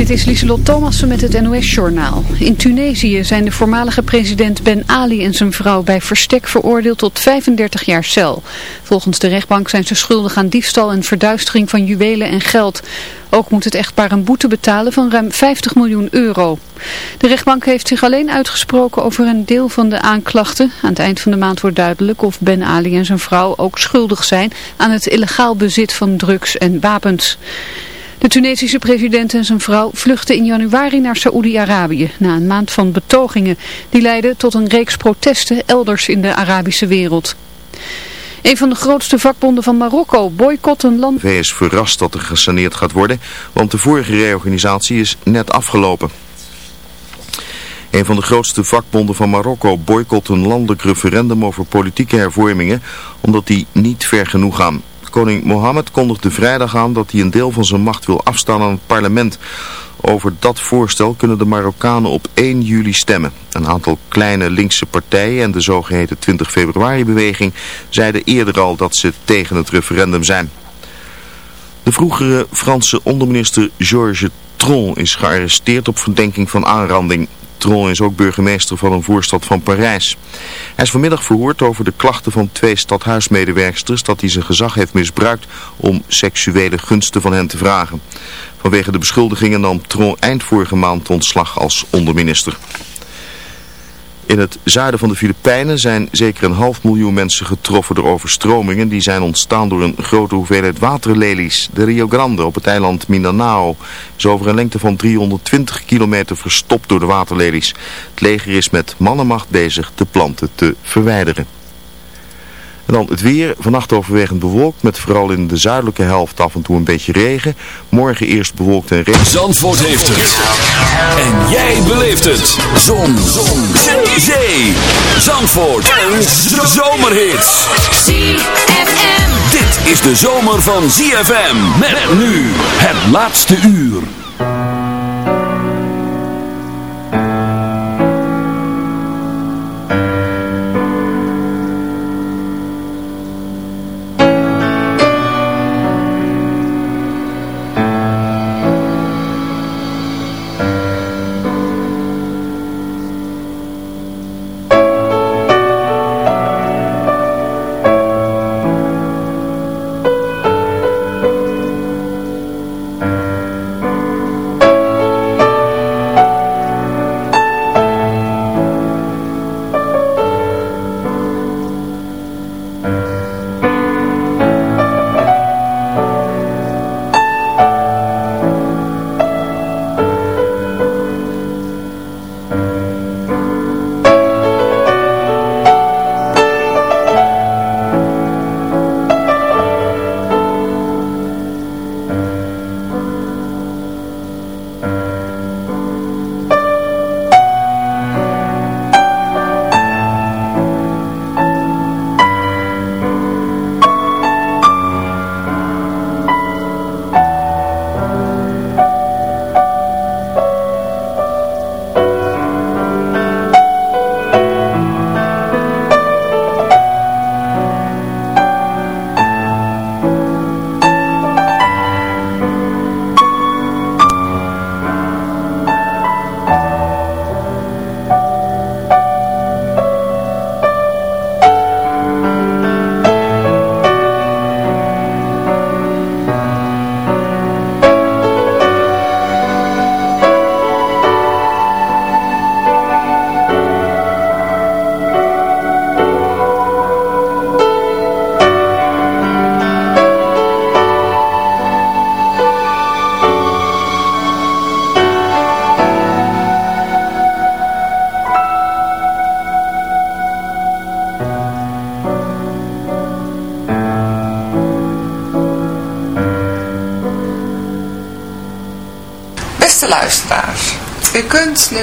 Dit is Lieselot Thomassen met het NOS-journaal. In Tunesië zijn de voormalige president Ben Ali en zijn vrouw bij verstek veroordeeld tot 35 jaar cel. Volgens de rechtbank zijn ze schuldig aan diefstal en verduistering van juwelen en geld. Ook moet het echtpaar een boete betalen van ruim 50 miljoen euro. De rechtbank heeft zich alleen uitgesproken over een deel van de aanklachten. Aan het eind van de maand wordt duidelijk of Ben Ali en zijn vrouw ook schuldig zijn aan het illegaal bezit van drugs en wapens. De Tunesische president en zijn vrouw vluchtten in januari naar Saoedi-Arabië na een maand van betogingen. Die leidden tot een reeks protesten elders in de Arabische wereld. Een van de grootste vakbonden van Marokko boycott een land... VS verrast dat er gesaneerd gaat worden, want de vorige reorganisatie is net afgelopen. Een van de grootste vakbonden van Marokko boycott een landelijk referendum over politieke hervormingen, omdat die niet ver genoeg gaan. Koning Mohammed kondigde vrijdag aan dat hij een deel van zijn macht wil afstaan aan het parlement. Over dat voorstel kunnen de Marokkanen op 1 juli stemmen. Een aantal kleine linkse partijen en de zogeheten 20 februari beweging zeiden eerder al dat ze tegen het referendum zijn. De vroegere Franse onderminister Georges Tron is gearresteerd op verdenking van aanranding. Tron is ook burgemeester van een voorstad van Parijs. Hij is vanmiddag verhoord over de klachten van twee stadhuismedewerksters dat hij zijn gezag heeft misbruikt om seksuele gunsten van hen te vragen. Vanwege de beschuldigingen nam Tron eind vorige maand ontslag als onderminister. In het zuiden van de Filipijnen zijn zeker een half miljoen mensen getroffen door overstromingen. Die zijn ontstaan door een grote hoeveelheid waterlelies. De Rio Grande op het eiland Mindanao is over een lengte van 320 kilometer verstopt door de waterlelies. Het leger is met mannenmacht bezig de planten te verwijderen. En dan het weer. Vannacht overwegend bewolkt met vooral in de zuidelijke helft af en toe een beetje regen. Morgen eerst bewolkt en regen. Zandvoort heeft het. En jij beleeft het. Zon. Zon. Zee. Zandvoort. Een zomerhit. ZFM. Dit is de zomer van ZFM. Met nu het laatste uur.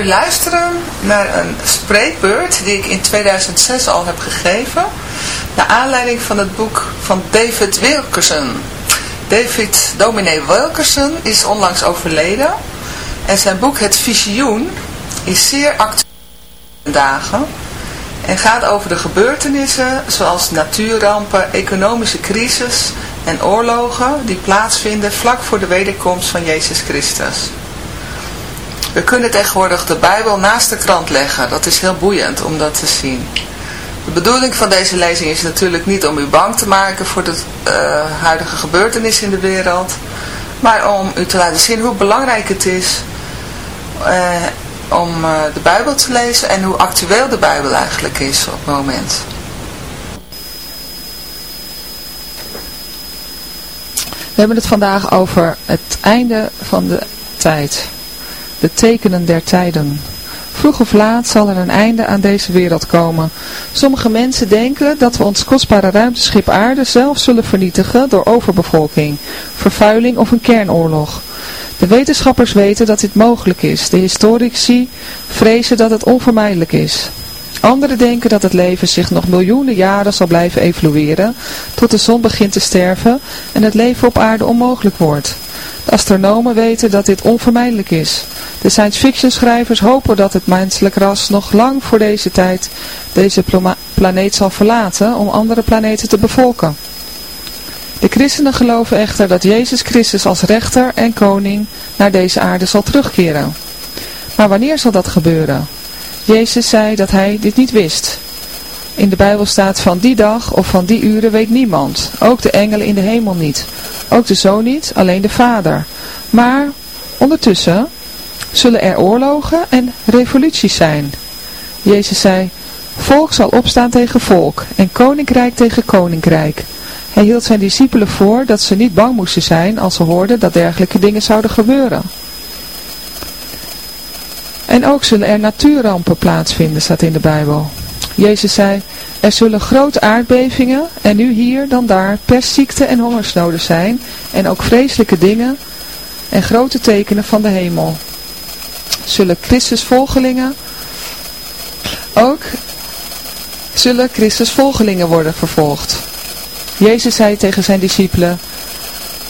Luisteren naar een spreekbeurt die ik in 2006 al heb gegeven. Naar aanleiding van het boek van David Wilkerson. David Dominee Wilkerson is onlangs overleden. En zijn boek Het Visioen is zeer actueel dagen. En gaat over de gebeurtenissen zoals natuurrampen, economische crisis en oorlogen die plaatsvinden vlak voor de wederkomst van Jezus Christus. We kunnen tegenwoordig de Bijbel naast de krant leggen. Dat is heel boeiend om dat te zien. De bedoeling van deze lezing is natuurlijk niet om u bang te maken voor de uh, huidige gebeurtenissen in de wereld. Maar om u te laten zien hoe belangrijk het is uh, om uh, de Bijbel te lezen en hoe actueel de Bijbel eigenlijk is op het moment. We hebben het vandaag over het einde van de tijd. De tekenen der tijden. Vroeg of laat zal er een einde aan deze wereld komen. Sommige mensen denken dat we ons kostbare ruimteschip aarde zelf zullen vernietigen door overbevolking, vervuiling of een kernoorlog. De wetenschappers weten dat dit mogelijk is. De historici vrezen dat het onvermijdelijk is. Anderen denken dat het leven zich nog miljoenen jaren zal blijven evolueren, tot de zon begint te sterven en het leven op aarde onmogelijk wordt. Astronomen weten dat dit onvermijdelijk is. De science fiction schrijvers hopen dat het menselijk ras nog lang voor deze tijd deze planeet zal verlaten om andere planeten te bevolken. De christenen geloven echter dat Jezus Christus als rechter en koning naar deze aarde zal terugkeren. Maar wanneer zal dat gebeuren? Jezus zei dat hij dit niet wist. In de Bijbel staat van die dag of van die uren weet niemand, ook de engelen in de hemel niet, ook de zoon niet, alleen de vader. Maar ondertussen zullen er oorlogen en revoluties zijn. Jezus zei, volk zal opstaan tegen volk en koninkrijk tegen koninkrijk. Hij hield zijn discipelen voor dat ze niet bang moesten zijn als ze hoorden dat dergelijke dingen zouden gebeuren. En ook zullen er natuurrampen plaatsvinden, staat in de Bijbel. Jezus zei, er zullen grote aardbevingen en nu hier dan daar pestziekte en hongersnoden zijn en ook vreselijke dingen en grote tekenen van de hemel. Zullen Christus volgelingen ook zullen Christus volgelingen worden vervolgd. Jezus zei tegen zijn discipelen,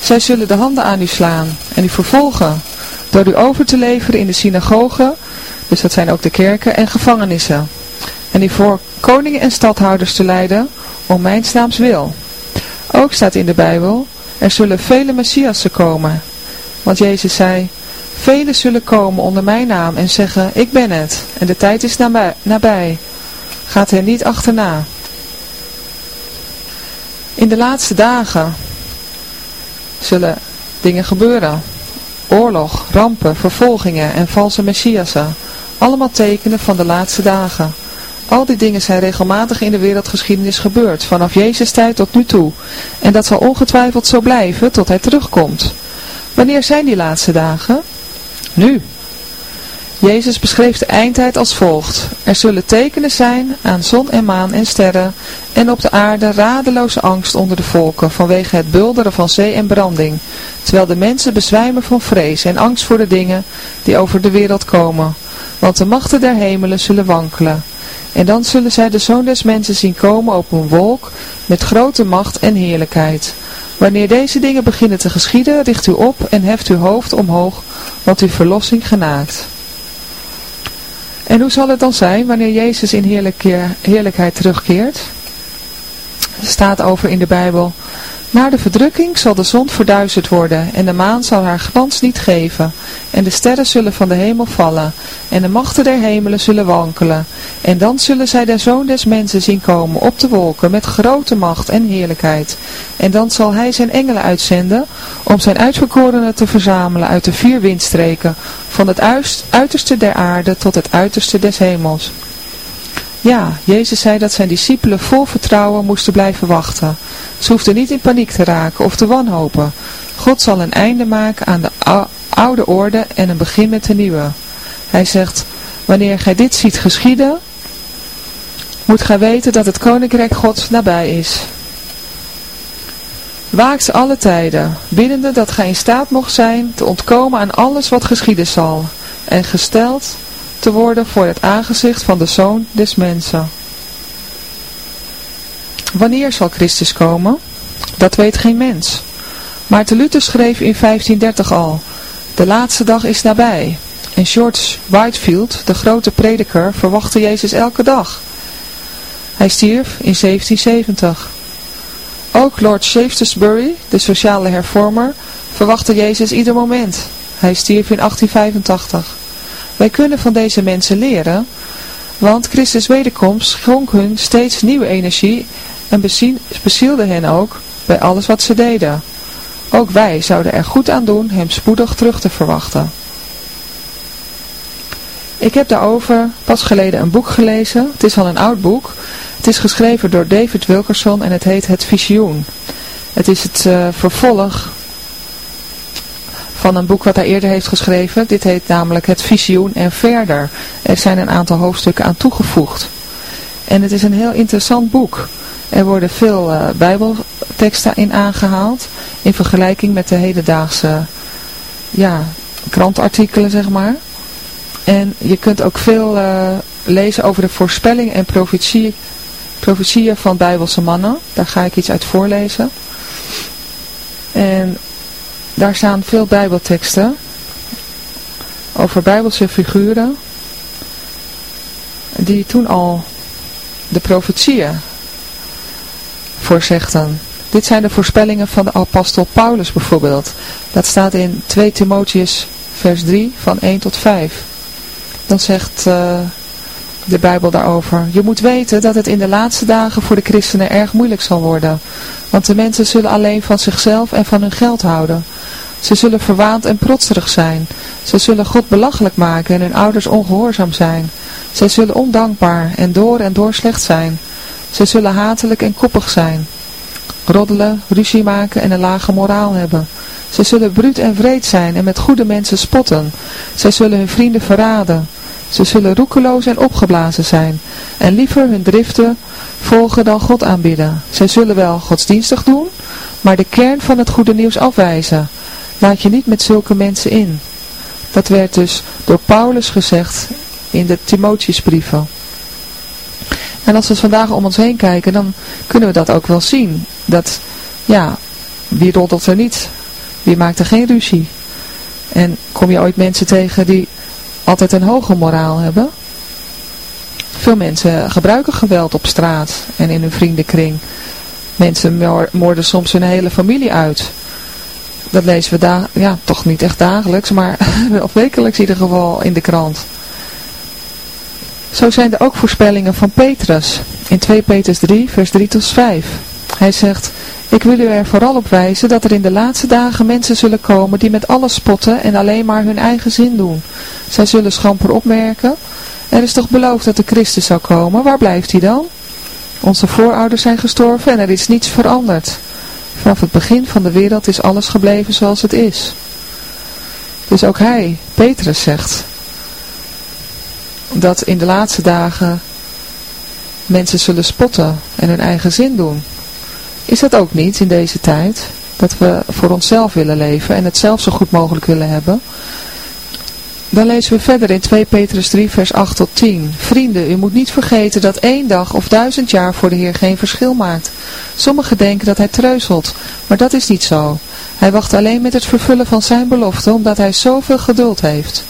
zij zullen de handen aan u slaan en u vervolgen, door u over te leveren in de synagogen, dus dat zijn ook de kerken en gevangenissen, en u voor koningen en stadhouders te leiden, om mijn naams wil. Ook staat in de Bijbel, er zullen vele Messiassen komen, want Jezus zei, velen zullen komen onder mijn naam en zeggen, ik ben het, en de tijd is nabij, gaat er niet achterna. In de laatste dagen zullen dingen gebeuren. Oorlog, rampen, vervolgingen en valse messiassen. Allemaal tekenen van de laatste dagen. Al die dingen zijn regelmatig in de wereldgeschiedenis gebeurd, vanaf Jezus tijd tot nu toe. En dat zal ongetwijfeld zo blijven tot hij terugkomt. Wanneer zijn die laatste dagen? Nu. Jezus beschreef de eindtijd als volgt. Er zullen tekenen zijn aan zon en maan en sterren en op de aarde radeloze angst onder de volken vanwege het bulderen van zee en branding, terwijl de mensen bezwijmen van vrees en angst voor de dingen die over de wereld komen. Want de machten der hemelen zullen wankelen. En dan zullen zij de zoon des mensen zien komen op een wolk met grote macht en heerlijkheid. Wanneer deze dingen beginnen te geschieden, richt u op en heft uw hoofd omhoog, want uw verlossing genaakt. En hoe zal het dan zijn wanneer Jezus in heerlijkheid terugkeert? Er staat over in de Bijbel, na de verdrukking zal de zon verduisterd worden en de maan zal haar glans niet geven. En de sterren zullen van de hemel vallen en de machten der hemelen zullen wankelen. En dan zullen zij de zoon des mensen zien komen op de wolken met grote macht en heerlijkheid. En dan zal hij zijn engelen uitzenden om zijn uitverkorenen te verzamelen uit de vier windstreken van het uiterste der aarde tot het uiterste des hemels. Ja, Jezus zei dat zijn discipelen vol vertrouwen moesten blijven wachten. Ze hoefden niet in paniek te raken of te wanhopen. God zal een einde maken aan de oude orde en een begin met de nieuwe. Hij zegt, wanneer gij dit ziet geschieden, moet gij weten dat het koninkrijk Gods nabij is. Waakt alle tijden, biddende dat gij in staat mocht zijn te ontkomen aan alles wat geschieden zal, en gesteld te worden voor het aangezicht van de Zoon des Mensen. Wanneer zal Christus komen? Dat weet geen mens. Maarten Luther schreef in 1530 al, de laatste dag is nabij. En George Whitefield, de grote prediker, verwachtte Jezus elke dag. Hij stierf in 1770. Ook Lord Shaftesbury, de sociale hervormer, verwachtte Jezus ieder moment. Hij stierf in 1885. Wij kunnen van deze mensen leren, want Christus wederkomst schonk hun steeds nieuwe energie en bezielde hen ook bij alles wat ze deden. Ook wij zouden er goed aan doen hem spoedig terug te verwachten. Ik heb daarover pas geleden een boek gelezen. Het is al een oud boek. Het is geschreven door David Wilkerson en het heet Het Visioen. Het is het uh, vervolg van een boek wat hij eerder heeft geschreven. Dit heet namelijk Het Visioen en Verder. Er zijn een aantal hoofdstukken aan toegevoegd. En het is een heel interessant boek. Er worden veel uh, bijbelteksten in aangehaald. In vergelijking met de hedendaagse ja, krantartikelen, zeg maar. En je kunt ook veel uh, lezen over de voorspellingen en profetie, profetieën van bijbelse mannen. Daar ga ik iets uit voorlezen. En daar staan veel bijbelteksten over bijbelse figuren die toen al de profetieën voorzegden. Dit zijn de voorspellingen van de apostel Paulus bijvoorbeeld. Dat staat in 2 Timotheus vers 3 van 1 tot 5. Dan zegt uh, de Bijbel daarover. Je moet weten dat het in de laatste dagen voor de christenen erg moeilijk zal worden. Want de mensen zullen alleen van zichzelf en van hun geld houden. Ze zullen verwaand en protserig zijn. Ze zullen God belachelijk maken en hun ouders ongehoorzaam zijn. Zij zullen ondankbaar en door en door slecht zijn. Zij zullen hatelijk en koppig zijn. Roddelen, ruzie maken en een lage moraal hebben. Zij zullen bruut en vreed zijn en met goede mensen spotten. Zij zullen hun vrienden verraden. Ze zullen roekeloos en opgeblazen zijn en liever hun driften volgen dan God aanbidden. Zij zullen wel godsdienstig doen, maar de kern van het goede nieuws afwijzen. Laat je niet met zulke mensen in. Dat werd dus door Paulus gezegd in de Timotheusbrieven. En als we vandaag om ons heen kijken, dan kunnen we dat ook wel zien. Dat, ja, wie roddelt er niet? Wie maakt er geen ruzie? En kom je ooit mensen tegen die altijd een hoge moraal hebben? Veel mensen gebruiken geweld op straat en in hun vriendenkring. Mensen moorden soms hun hele familie uit. Dat lezen we daar, ja, toch niet echt dagelijks, maar wekelijks in ieder geval in de krant. Zo zijn er ook voorspellingen van Petrus in 2 Petrus 3 vers 3 tot 5. Hij zegt, ik wil u er vooral op wijzen dat er in de laatste dagen mensen zullen komen die met alles spotten en alleen maar hun eigen zin doen. Zij zullen schamper opmerken, er is toch beloofd dat de Christus zou komen, waar blijft hij dan? Onze voorouders zijn gestorven en er is niets veranderd. Vanaf het begin van de wereld is alles gebleven zoals het is. Dus ook hij, Petrus, zegt dat in de laatste dagen mensen zullen spotten en hun eigen zin doen. Is dat ook niet in deze tijd? Dat we voor onszelf willen leven en het zelf zo goed mogelijk willen hebben. Dan lezen we verder in 2 Petrus 3 vers 8 tot 10. Vrienden, u moet niet vergeten dat één dag of duizend jaar voor de Heer geen verschil maakt. Sommigen denken dat hij treuzelt, maar dat is niet zo. Hij wacht alleen met het vervullen van zijn belofte, omdat hij zoveel geduld heeft.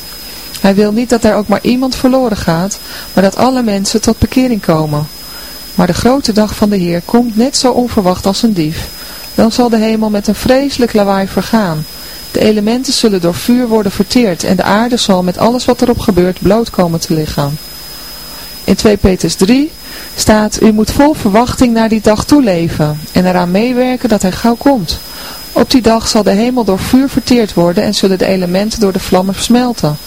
Hij wil niet dat er ook maar iemand verloren gaat, maar dat alle mensen tot bekering komen. Maar de grote dag van de Heer komt net zo onverwacht als een dief. Dan zal de hemel met een vreselijk lawaai vergaan. De elementen zullen door vuur worden verteerd en de aarde zal met alles wat erop gebeurt bloot komen te liggen. In 2 Petrus 3 staat, u moet vol verwachting naar die dag toeleven en eraan meewerken dat hij gauw komt. Op die dag zal de hemel door vuur verteerd worden en zullen de elementen door de vlammen versmelten.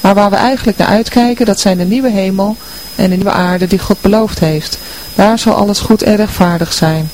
Maar waar we eigenlijk naar uitkijken, dat zijn de nieuwe hemel en de nieuwe aarde die God beloofd heeft. Daar zal alles goed en rechtvaardig zijn.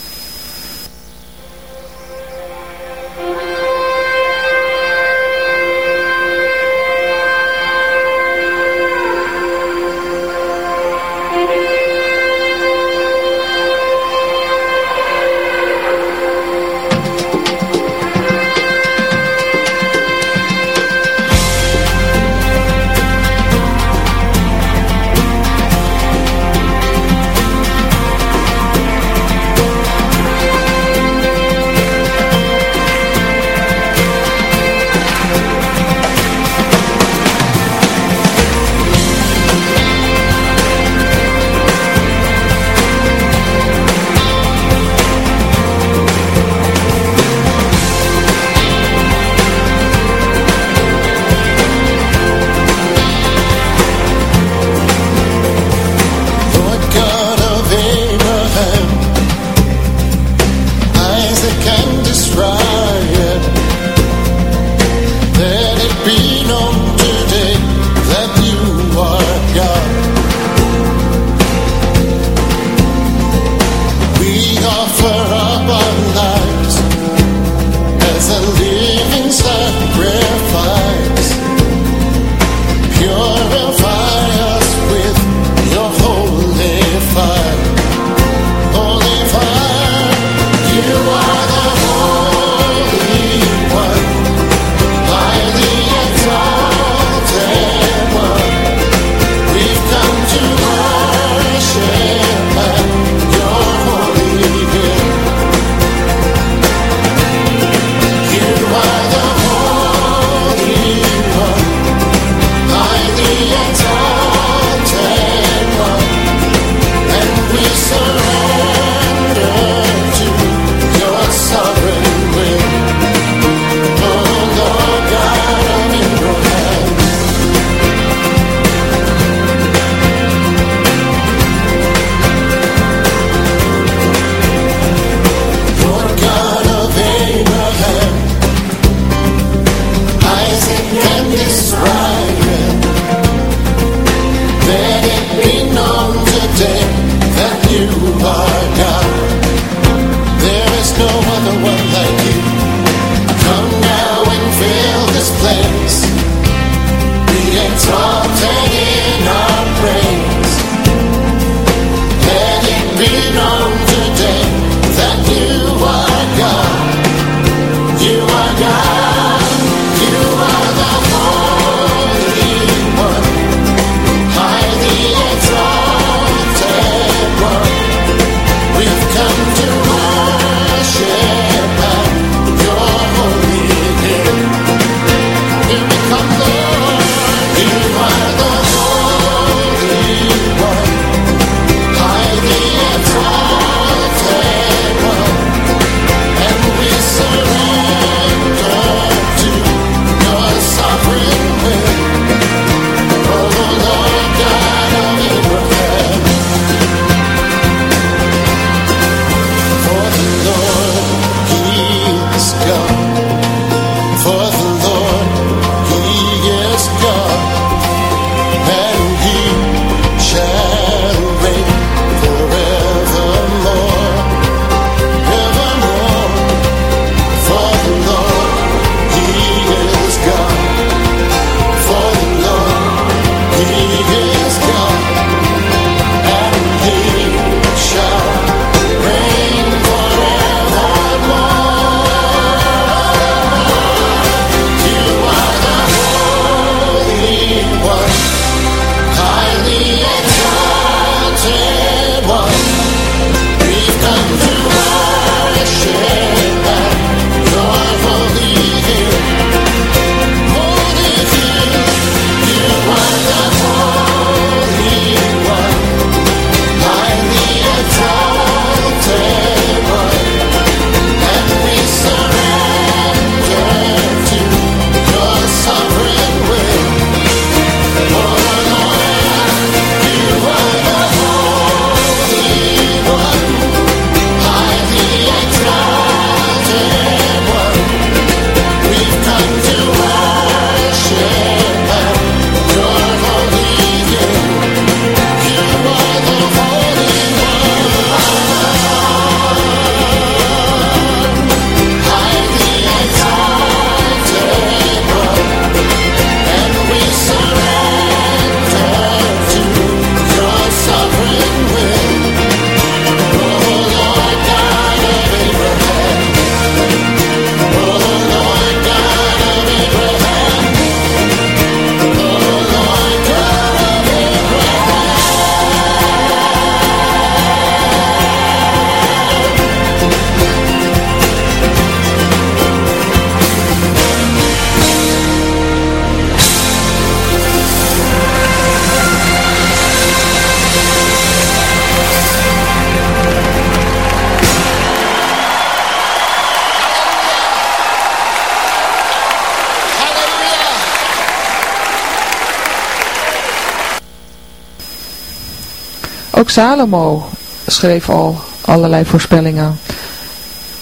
Salomo schreef al allerlei voorspellingen.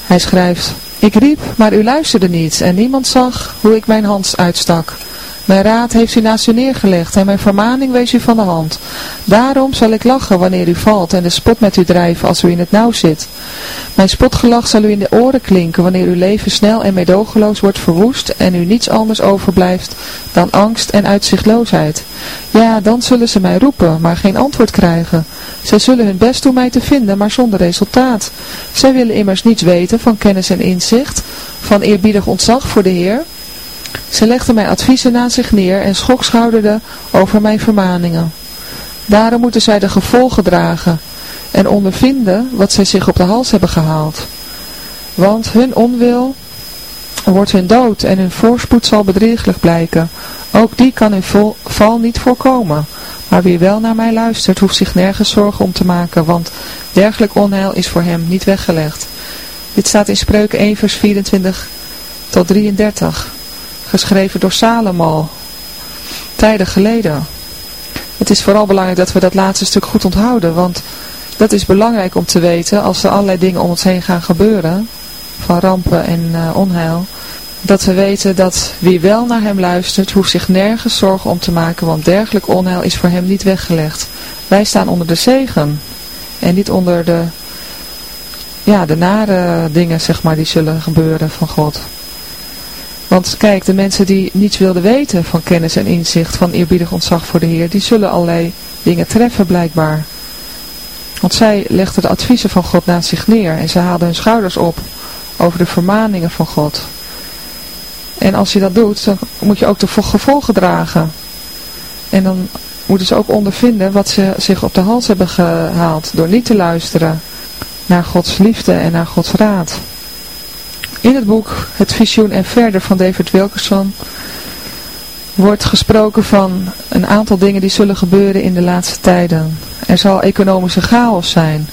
Hij schrijft, ik riep, maar u luisterde niet en niemand zag hoe ik mijn hand uitstak. Mijn raad heeft u naast u neergelegd en mijn vermaning wees u van de hand. Daarom zal ik lachen wanneer u valt en de spot met u drijven als u in het nauw zit. Mijn spotgelach zal u in de oren klinken wanneer uw leven snel en meedogenloos wordt verwoest en u niets anders overblijft dan angst en uitzichtloosheid. Ja, dan zullen ze mij roepen, maar geen antwoord krijgen. Zij zullen hun best doen mij te vinden, maar zonder resultaat. Zij willen immers niets weten van kennis en inzicht, van eerbiedig ontzag voor de Heer ze legde mijn adviezen naast zich neer en schokschouderde over mijn vermaningen. Daarom moeten zij de gevolgen dragen en ondervinden wat zij zich op de hals hebben gehaald. Want hun onwil wordt hun dood en hun voorspoed zal bedrieglijk blijken. Ook die kan hun val niet voorkomen. Maar wie wel naar mij luistert, hoeft zich nergens zorgen om te maken, want dergelijk onheil is voor hem niet weggelegd. Dit staat in Spreuken 1 vers 24 tot 33 geschreven door Salomo, tijden geleden. Het is vooral belangrijk dat we dat laatste stuk goed onthouden, want dat is belangrijk om te weten als er allerlei dingen om ons heen gaan gebeuren, van rampen en uh, onheil, dat we weten dat wie wel naar hem luistert, hoeft zich nergens zorgen om te maken, want dergelijk onheil is voor hem niet weggelegd. Wij staan onder de zegen en niet onder de, ja, de nare dingen, zeg maar, die zullen gebeuren van God. Want kijk, de mensen die niets wilden weten van kennis en inzicht, van eerbiedig ontzag voor de Heer, die zullen allerlei dingen treffen blijkbaar. Want zij legden de adviezen van God naast zich neer en ze haalden hun schouders op over de vermaningen van God. En als je dat doet, dan moet je ook de gevolgen dragen. En dan moeten ze ook ondervinden wat ze zich op de hals hebben gehaald door niet te luisteren naar Gods liefde en naar Gods raad. In het boek Het Visioen en Verder van David Wilkerson wordt gesproken van een aantal dingen die zullen gebeuren in de laatste tijden. Er zal economische chaos zijn.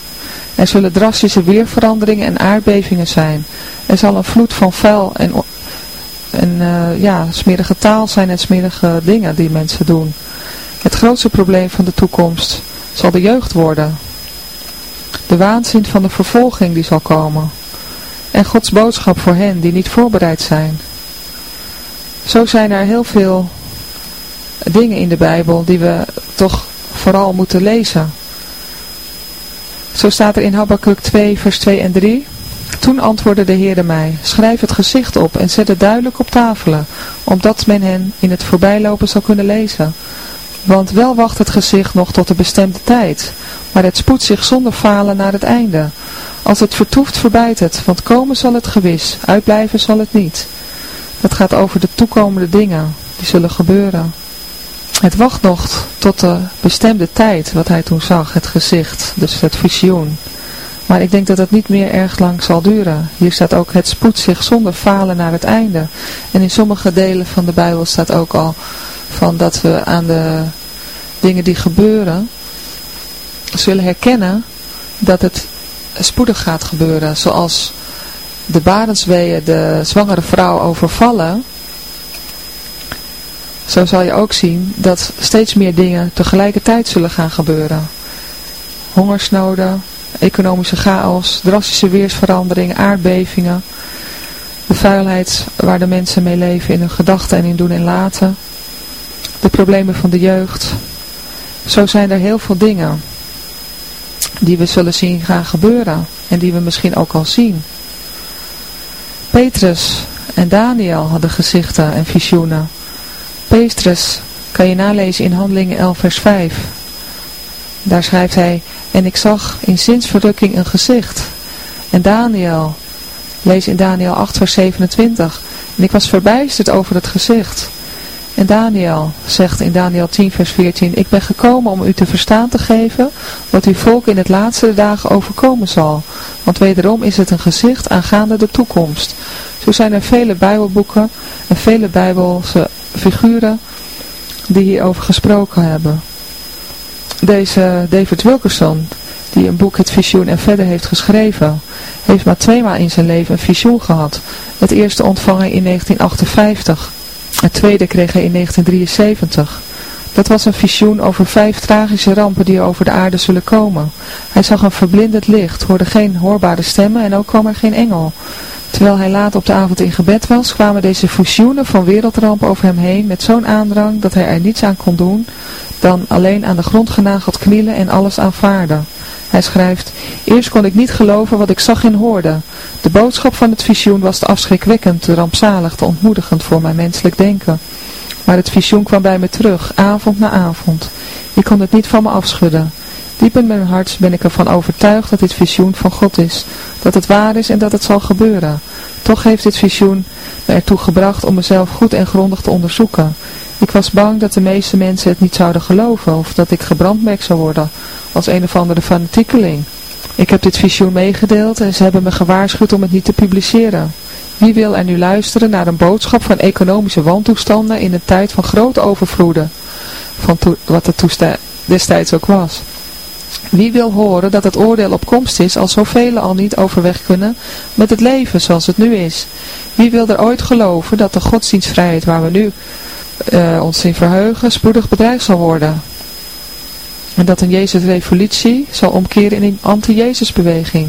Er zullen drastische weerveranderingen en aardbevingen zijn. Er zal een vloed van vuil en, en uh, ja, smerige taal zijn en smerige dingen die mensen doen. Het grootste probleem van de toekomst zal de jeugd worden. De waanzin van de vervolging die zal komen en Gods boodschap voor hen die niet voorbereid zijn. Zo zijn er heel veel dingen in de Bijbel die we toch vooral moeten lezen. Zo staat er in Habakkuk 2 vers 2 en 3. Toen antwoordde de Heerde mij, schrijf het gezicht op en zet het duidelijk op tafelen, opdat men hen in het voorbijlopen zal kunnen lezen. Want wel wacht het gezicht nog tot de bestemde tijd, maar het spoedt zich zonder falen naar het einde. Als het vertoeft verbijt het, want komen zal het gewis, uitblijven zal het niet. Dat gaat over de toekomende dingen, die zullen gebeuren. Het wacht nog tot de bestemde tijd, wat hij toen zag, het gezicht, dus het visioen. Maar ik denk dat het niet meer erg lang zal duren. Hier staat ook, het spoedt zich zonder falen naar het einde. En in sommige delen van de Bijbel staat ook al van dat we aan de dingen die gebeuren, zullen herkennen dat het spoedig gaat gebeuren. Zoals de barensweeën de zwangere vrouw overvallen. Zo zal je ook zien dat steeds meer dingen tegelijkertijd zullen gaan gebeuren. Hongersnoden, economische chaos, drastische weersveranderingen, aardbevingen. De vuilheid waar de mensen mee leven in hun gedachten en in doen en laten. De problemen van de jeugd. Zo zijn er heel veel dingen die we zullen zien gaan gebeuren en die we misschien ook al zien. Petrus en Daniel hadden gezichten en visioenen. Petrus kan je nalezen in Handelingen 11 vers 5. Daar schrijft hij, en ik zag in zinsverrukking een gezicht. En Daniel, lees in Daniel 8 vers 27, en ik was verbijsterd over het gezicht. En Daniel zegt in Daniel 10 vers 14, ik ben gekomen om u te verstaan te geven wat uw volk in het laatste dagen overkomen zal. Want wederom is het een gezicht aangaande de toekomst. Zo zijn er vele bijbelboeken en vele bijbelse figuren die hierover gesproken hebben. Deze David Wilkerson, die een boek Het Visioen en verder heeft geschreven, heeft maar tweemaal in zijn leven een visioen gehad. Het eerste ontvangen in 1958 het tweede kreeg hij in 1973. Dat was een visioen over vijf tragische rampen die over de aarde zullen komen. Hij zag een verblindend licht, hoorde geen hoorbare stemmen en ook kwam er geen engel. Terwijl hij laat op de avond in gebed was, kwamen deze visioenen van wereldramp over hem heen met zo'n aandrang dat hij er niets aan kon doen dan alleen aan de grond genageld knielen en alles aanvaarden. Hij schrijft, eerst kon ik niet geloven wat ik zag en hoorde. De boodschap van het visioen was te afschrikwekkend, te rampzalig, te ontmoedigend voor mijn menselijk denken. Maar het visioen kwam bij me terug, avond na avond. Ik kon het niet van me afschudden. Diep in mijn hart ben ik ervan overtuigd dat dit visioen van God is, dat het waar is en dat het zal gebeuren. Toch heeft dit visioen me ertoe gebracht om mezelf goed en grondig te onderzoeken. Ik was bang dat de meeste mensen het niet zouden geloven of dat ik gebrandmerkt zou worden als een of andere fanatiekeling. Ik heb dit visioen meegedeeld en ze hebben me gewaarschuwd om het niet te publiceren. Wie wil er nu luisteren naar een boodschap van economische wantoestanden in een tijd van grote overvloeden, van wat het destijds ook was? Wie wil horen dat het oordeel op komst is als zoveel al niet overweg kunnen met het leven zoals het nu is? Wie wil er ooit geloven dat de godsdienstvrijheid waar we nu uh, ons in verheugen spoedig bedreigd zal worden? En dat een Jezus-revolutie zal omkeren in een anti-Jezus-beweging?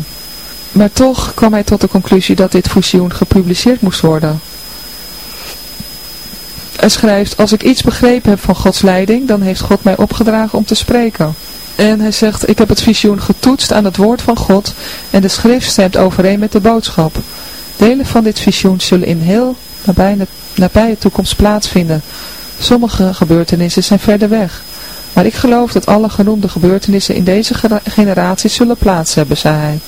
Maar toch kwam hij tot de conclusie dat dit visioen gepubliceerd moest worden. Hij schrijft, als ik iets begrepen heb van Gods leiding, dan heeft God mij opgedragen om te spreken. En hij zegt, ik heb het visioen getoetst aan het woord van God en de schrift stemt overeen met de boodschap. Delen van dit visioen zullen in heel nabije, nabije toekomst plaatsvinden. Sommige gebeurtenissen zijn verder weg. Maar ik geloof dat alle genoemde gebeurtenissen in deze generatie zullen plaats hebben, zei hij.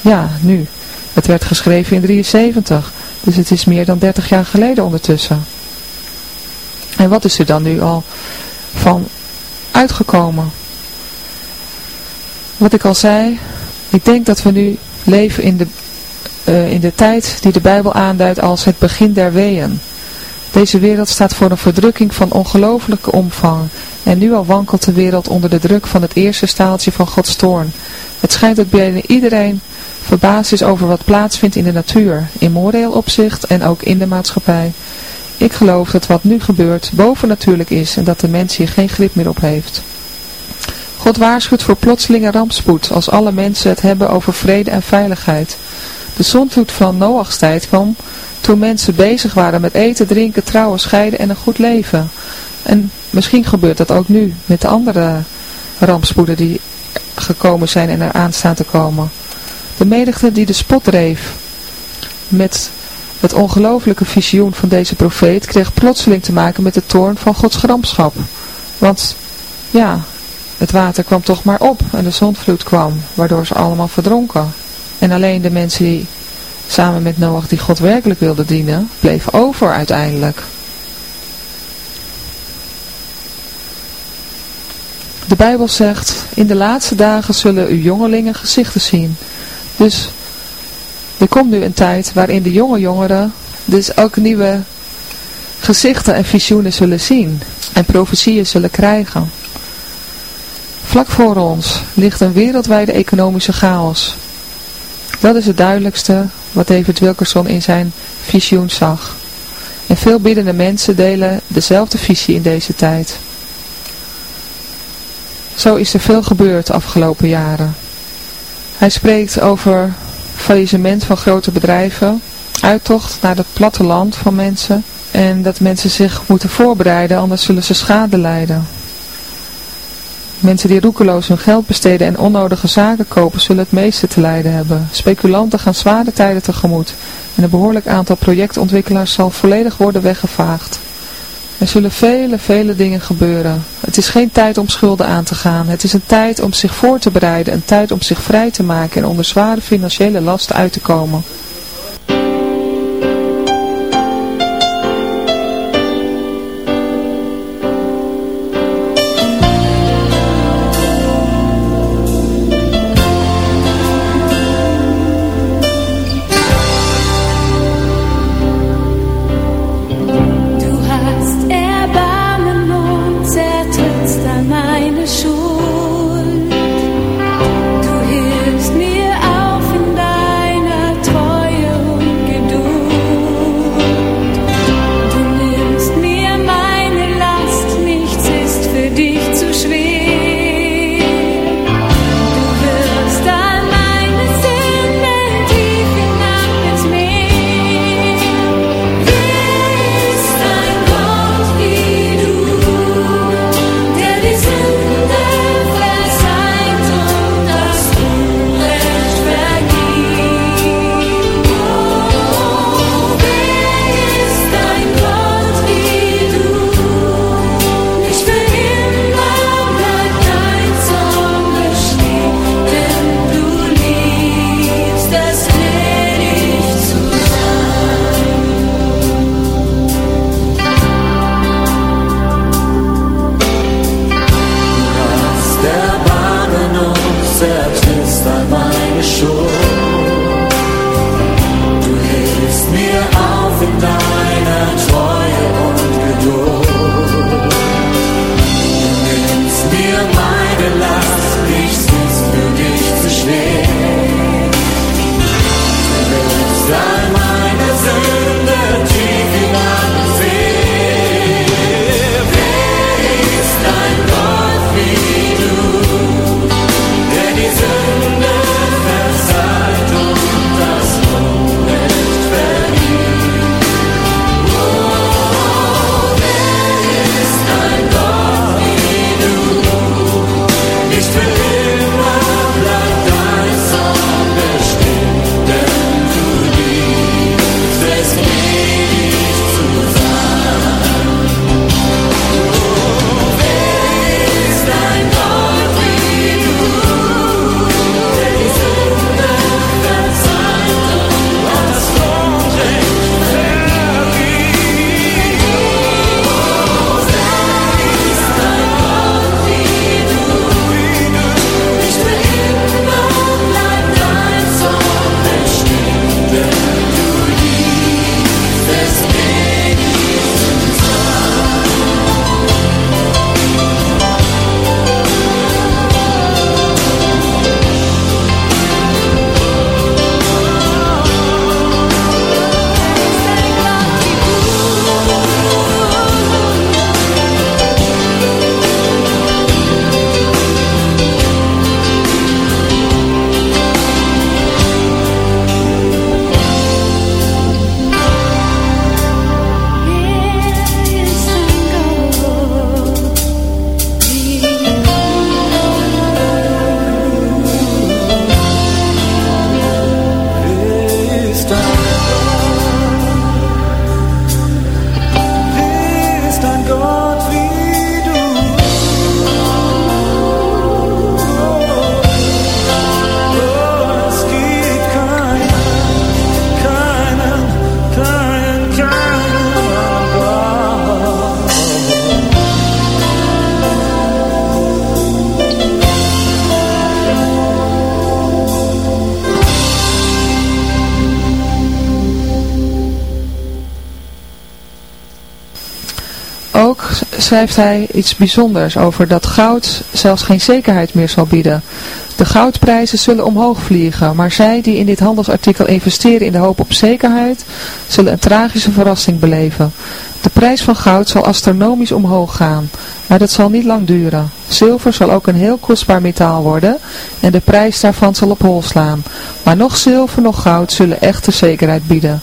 Ja, nu. Het werd geschreven in 73, dus het is meer dan 30 jaar geleden ondertussen. En wat is er dan nu al van uitgekomen? Wat ik al zei, ik denk dat we nu leven in de, uh, in de tijd die de Bijbel aanduidt als het begin der weeën. Deze wereld staat voor een verdrukking van ongelofelijke omvang en nu al wankelt de wereld onder de druk van het eerste staaltje van Gods toorn. Het schijnt dat bijna iedereen verbaasd is over wat plaatsvindt in de natuur, in moreel opzicht en ook in de maatschappij. Ik geloof dat wat nu gebeurt bovennatuurlijk is en dat de mens hier geen grip meer op heeft. God waarschuwt voor plotselinge rampspoed als alle mensen het hebben over vrede en veiligheid. De zondvloed van Noachs tijd kwam toen mensen bezig waren met eten, drinken, trouwen, scheiden en een goed leven. En misschien gebeurt dat ook nu met de andere rampspoeden die gekomen zijn en eraan staan te komen. De menigte die de spot dreef met het ongelofelijke visioen van deze profeet kreeg plotseling te maken met de toorn van Gods gramschap. Want ja, het water kwam toch maar op en de zondvloed kwam, waardoor ze allemaal verdronken. En alleen de mensen die samen met Noach die God werkelijk wilden dienen, bleven over uiteindelijk. De Bijbel zegt, in de laatste dagen zullen uw jongelingen gezichten zien. Dus er komt nu een tijd waarin de jonge jongeren dus ook nieuwe gezichten en visioenen zullen zien. En profetieën zullen krijgen. Vlak voor ons ligt een wereldwijde economische chaos. Dat is het duidelijkste wat David Wilkerson in zijn visioen zag. En veel biddende mensen delen dezelfde visie in deze tijd. Zo is er veel gebeurd de afgelopen jaren. Hij spreekt over faillissement van grote bedrijven, uittocht naar het platteland van mensen en dat mensen zich moeten voorbereiden, anders zullen ze schade lijden. Mensen die roekeloos hun geld besteden en onnodige zaken kopen zullen het meeste te lijden hebben. Speculanten gaan zware tijden tegemoet en een behoorlijk aantal projectontwikkelaars zal volledig worden weggevaagd. Er zullen vele, vele dingen gebeuren. Het is geen tijd om schulden aan te gaan. Het is een tijd om zich voor te bereiden, een tijd om zich vrij te maken en onder zware financiële lasten uit te komen. Schrijft hij iets bijzonders over dat goud zelfs geen zekerheid meer zal bieden. De goudprijzen zullen omhoog vliegen, maar zij die in dit handelsartikel investeren in de hoop op zekerheid, zullen een tragische verrassing beleven. De prijs van goud zal astronomisch omhoog gaan, maar dat zal niet lang duren. Zilver zal ook een heel kostbaar metaal worden en de prijs daarvan zal op hol slaan. Maar nog zilver, nog goud zullen echte zekerheid bieden.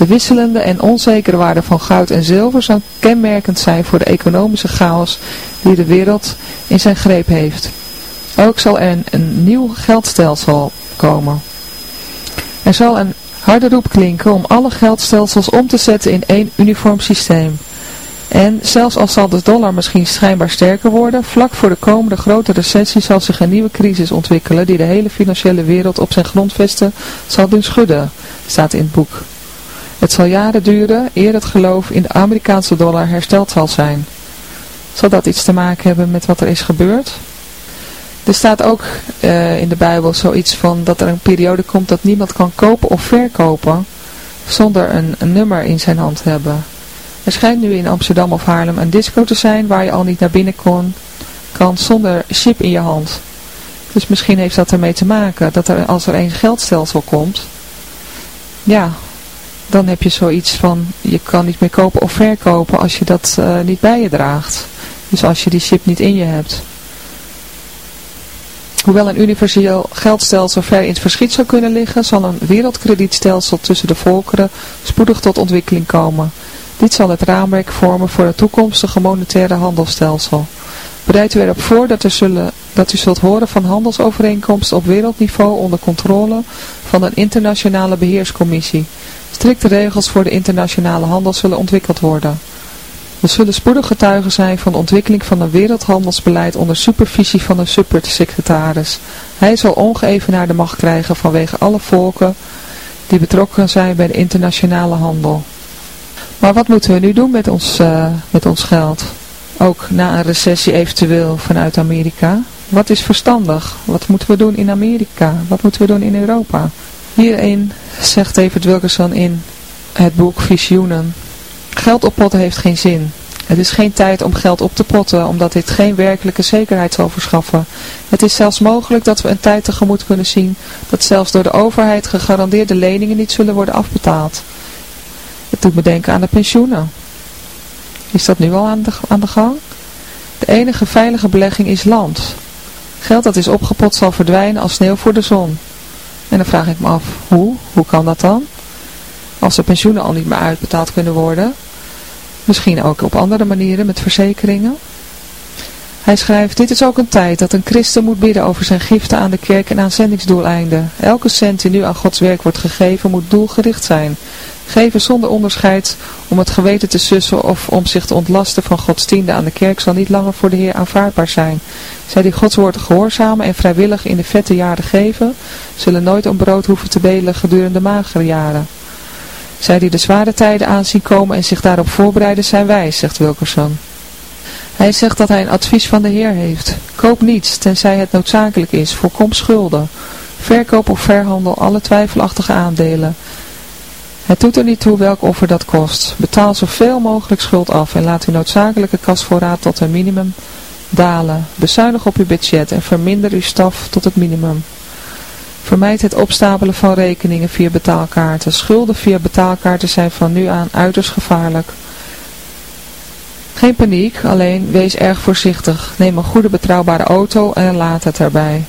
De wisselende en onzekere waarde van goud en zilver zal kenmerkend zijn voor de economische chaos die de wereld in zijn greep heeft. Ook zal er een, een nieuw geldstelsel komen. Er zal een harde roep klinken om alle geldstelsels om te zetten in één uniform systeem. En zelfs al zal de dollar misschien schijnbaar sterker worden, vlak voor de komende grote recessie zal zich een nieuwe crisis ontwikkelen die de hele financiële wereld op zijn grondvesten zal doen schudden, staat in het boek. Het zal jaren duren eer het geloof in de Amerikaanse dollar hersteld zal zijn. Zal dat iets te maken hebben met wat er is gebeurd? Er staat ook uh, in de Bijbel zoiets van dat er een periode komt dat niemand kan kopen of verkopen zonder een, nummer in zijn hand te hebben. Er schijnt nu in Amsterdam of Haarlem een disco te zijn waar je al niet naar binnen kon, kan zonder chip in je hand. Dus misschien heeft dat ermee te maken dat er als er een geldstelsel komt, ja, dan heb je zoiets van, je kan niet meer kopen of verkopen als je dat uh, niet bij je draagt. Dus als je die chip niet in je hebt. Hoewel een universeel geldstelsel ver in het verschiet zou kunnen liggen, zal een wereldkredietstelsel tussen de volkeren spoedig tot ontwikkeling komen. Dit zal het raamwerk vormen voor het toekomstige monetaire handelsstelsel. Bereid u erop voor dat u, zullen, dat u zult horen van handelsovereenkomsten op wereldniveau onder controle van een internationale beheerscommissie. Strikte regels voor de internationale handel zullen ontwikkeld worden. We zullen spoedig getuigen zijn van de ontwikkeling van een wereldhandelsbeleid onder supervisie van een supersecretaris. Hij zal ongeëvenaarde macht krijgen vanwege alle volken die betrokken zijn bij de internationale handel. Maar wat moeten we nu doen met ons, uh, met ons geld? Ook na een recessie eventueel vanuit Amerika. Wat is verstandig? Wat moeten we doen in Amerika? Wat moeten we doen in Europa? Hierin zegt David Wilkerson in het boek Visioenen. Geld oppotten heeft geen zin. Het is geen tijd om geld op te potten, omdat dit geen werkelijke zekerheid zal verschaffen. Het is zelfs mogelijk dat we een tijd tegemoet kunnen zien dat zelfs door de overheid gegarandeerde leningen niet zullen worden afbetaald. Het doet me denken aan de pensioenen. Is dat nu al aan de, aan de gang? De enige veilige belegging is land. Geld dat is opgepot zal verdwijnen als sneeuw voor de zon. En dan vraag ik me af, hoe? Hoe kan dat dan? Als de pensioenen al niet meer uitbetaald kunnen worden. Misschien ook op andere manieren met verzekeringen. Hij schrijft, dit is ook een tijd dat een christen moet bidden over zijn giften aan de kerk en aan zendingsdoeleinden. Elke cent die nu aan Gods werk wordt gegeven moet doelgericht zijn. Geven zonder onderscheid om het geweten te sussen of om zich te ontlasten van Gods tiende aan de kerk zal niet langer voor de Heer aanvaardbaar zijn. Zij die Gods woord gehoorzamen en vrijwillig in de vette jaren geven, zullen nooit om brood hoeven te bedelen gedurende magere jaren. Zij die de zware tijden aanzien komen en zich daarop voorbereiden zijn wijs, zegt Wilkerson. Hij zegt dat hij een advies van de Heer heeft. Koop niets, tenzij het noodzakelijk is. Voorkom schulden. Verkoop of verhandel alle twijfelachtige aandelen. Het doet er niet toe welk offer dat kost. Betaal zoveel mogelijk schuld af en laat uw noodzakelijke kasvoorraad tot een minimum dalen. Bezuinig op uw budget en verminder uw staf tot het minimum. Vermijd het opstapelen van rekeningen via betaalkaarten. Schulden via betaalkaarten zijn van nu aan uiterst gevaarlijk. Geen paniek, alleen wees erg voorzichtig. Neem een goede betrouwbare auto en laat het erbij.